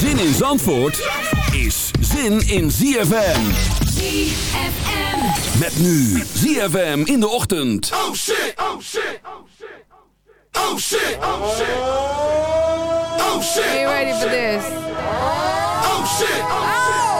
Zin in Zandvoort is zin in ZFM. ZFM. Met nu ZFM in de ochtend. Oh shit, oh shit, oh shit. Oh shit, oh shit. Oh shit. Are you ready for this? Oh shit, oh Oh!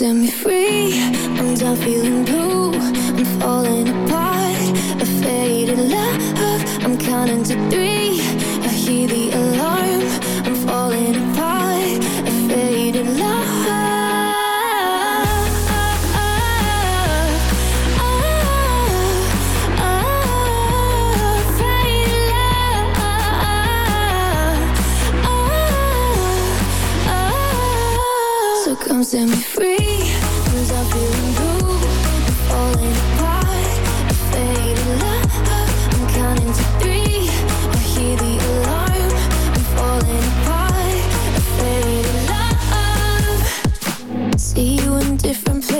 Set me free. I'm done feeling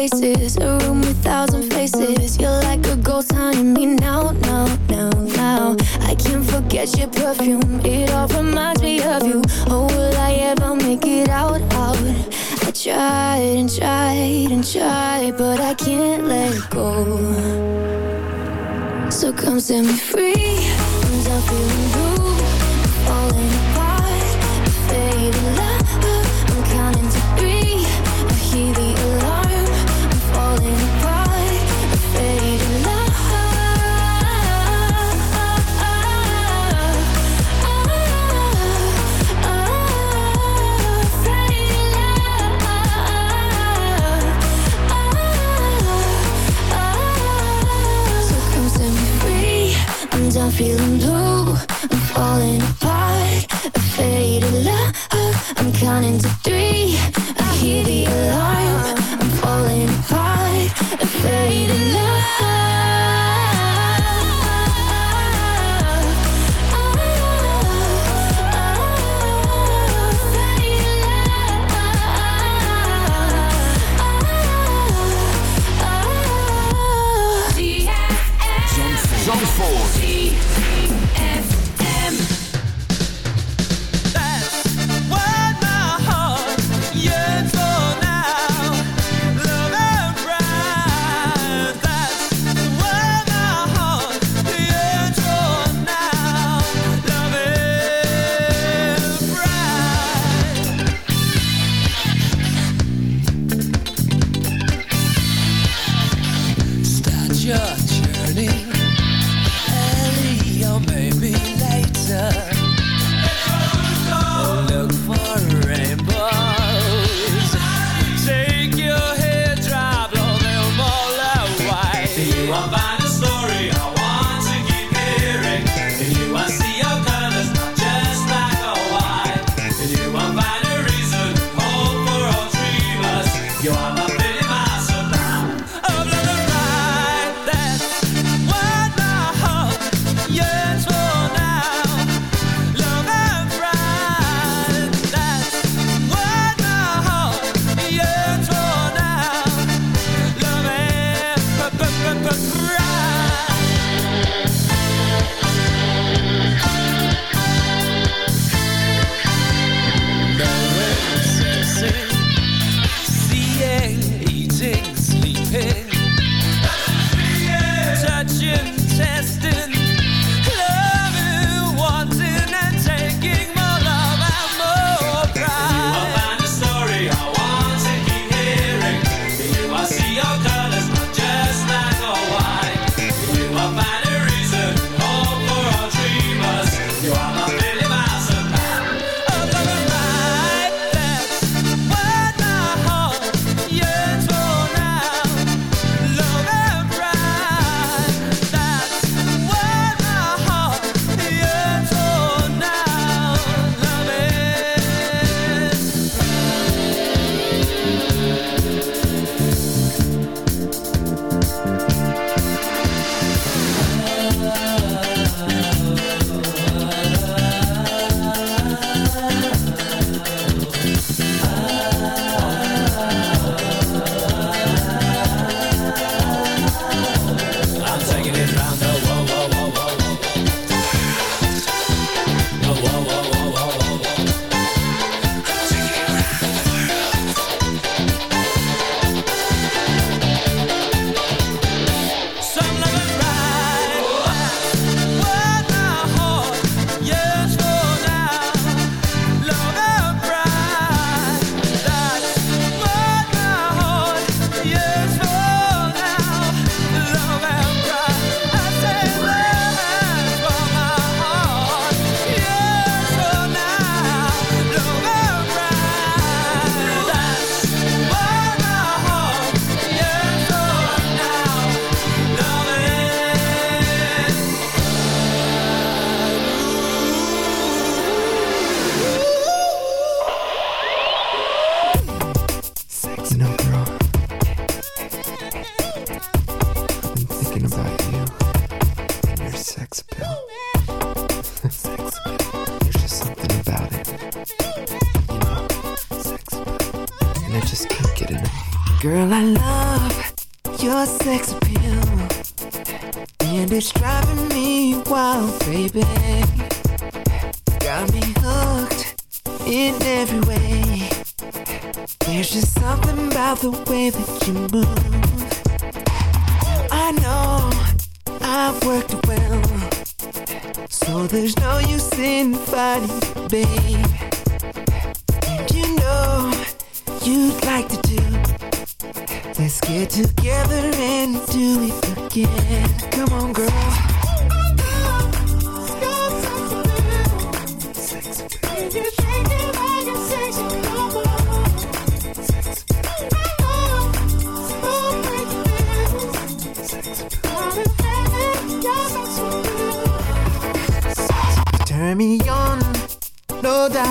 places A room with thousand faces. You're like a ghost haunting me. Now, now, now, now I can't forget your perfume. It all reminds me of you. Oh, will I ever make it out, out. I tried and tried and tried But I can't let go. So come set me free. I'm feeling a faded love. I'm counting to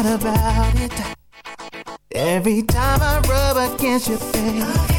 about it. Every time I rub against your face.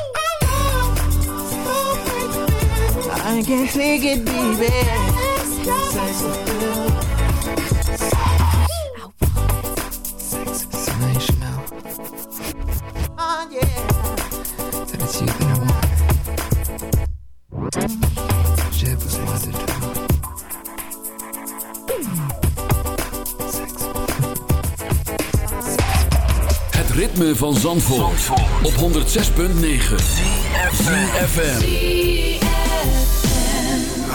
Can't take it, baby. Het ritme van Zandvoort, op 106.9 FM.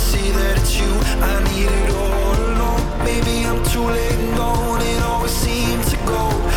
see that it's you. I need it all. Alone Maybe I'm too late and gone. It always seems to go.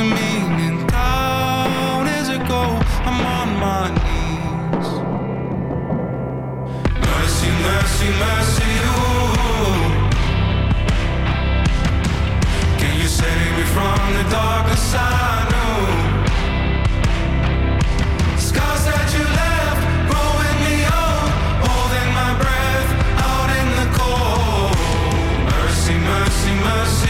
the meaning. Down as I go, I'm on my knees. Mercy, mercy, mercy, ooh. Can you save me from the darkness I know? Scars that you left, growing me old, holding my breath out in the cold. Mercy, mercy, mercy.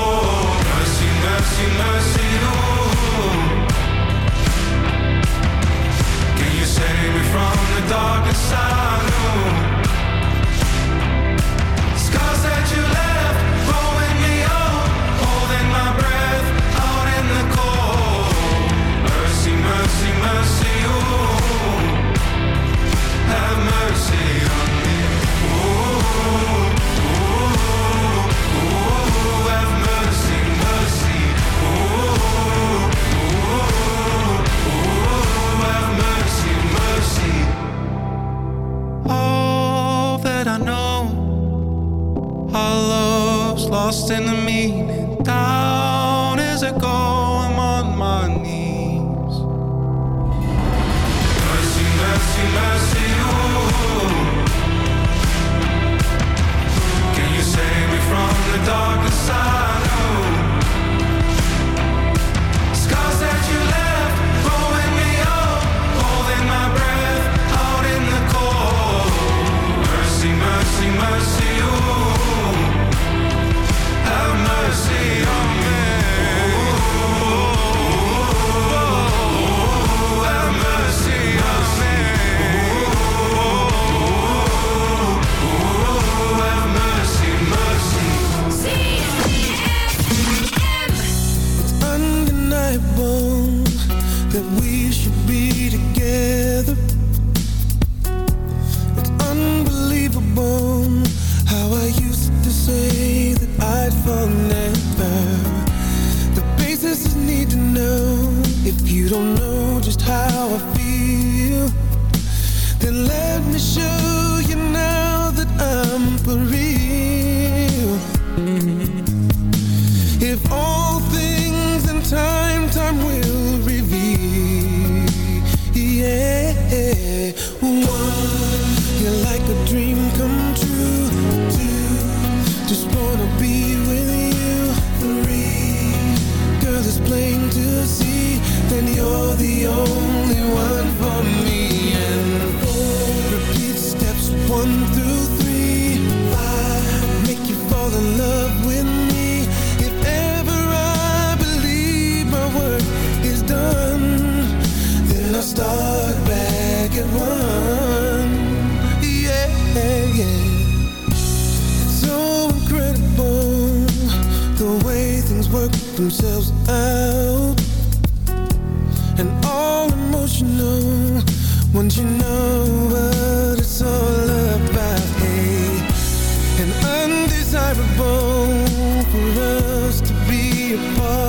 the darkest side. lost in the meaning. Down is a goal. you know, Won't you know what it's all about, hey And undesirable for us to be apart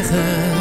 zeggen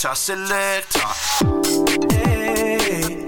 Selector. Hey.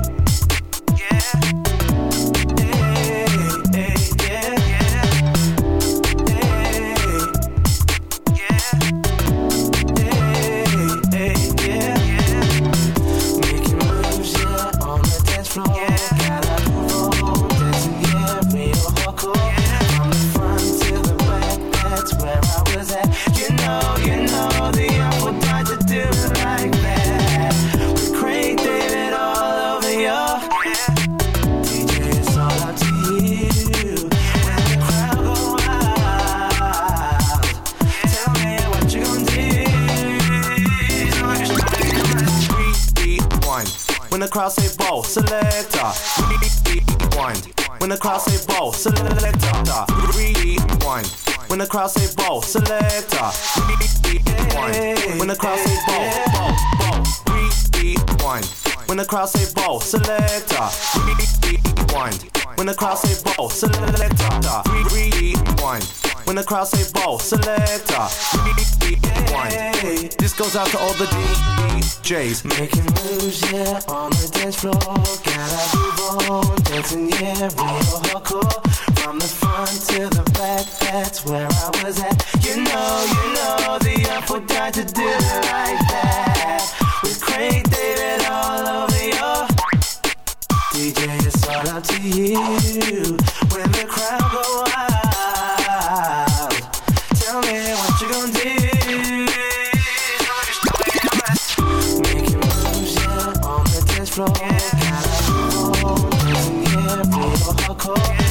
You know, you know, the apple died to do it like that. We cranked it all over you. DJ, it's all up to you. When the crowd go wild, tell me what you gon' do. Three, one. When the crowd say ball, selector. Rewind. When the crowd say ball, selector. Rewind. When the crowd say ball, selector. We beat one. When the crowd say ball, ball, ball. We beat one. When the crowd say ball, selector. We beat one. When the crowd say ball, selector. We beat one. When the crowd say ball, selector. We beat one. This goes out to all the DJs. Making moves, yeah, on the dance floor. Gotta be bold, dancing, yeah, real hardcore. From the front to the back, that's where I was at. You know, you know, the up would die to do it like that. With Craig David all over your DJ, it's all up to you. When the crowd go wild, tell me what you gonna do. Making moves, yeah, on the dance floor. Gotta yeah, hardcore.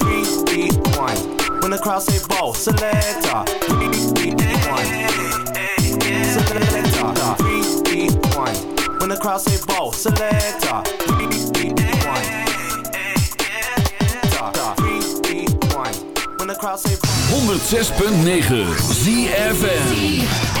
the crowd say ball, selector. One. When the crowd say ball, selector. Three, three, When the crowd say 106.9 ZFM.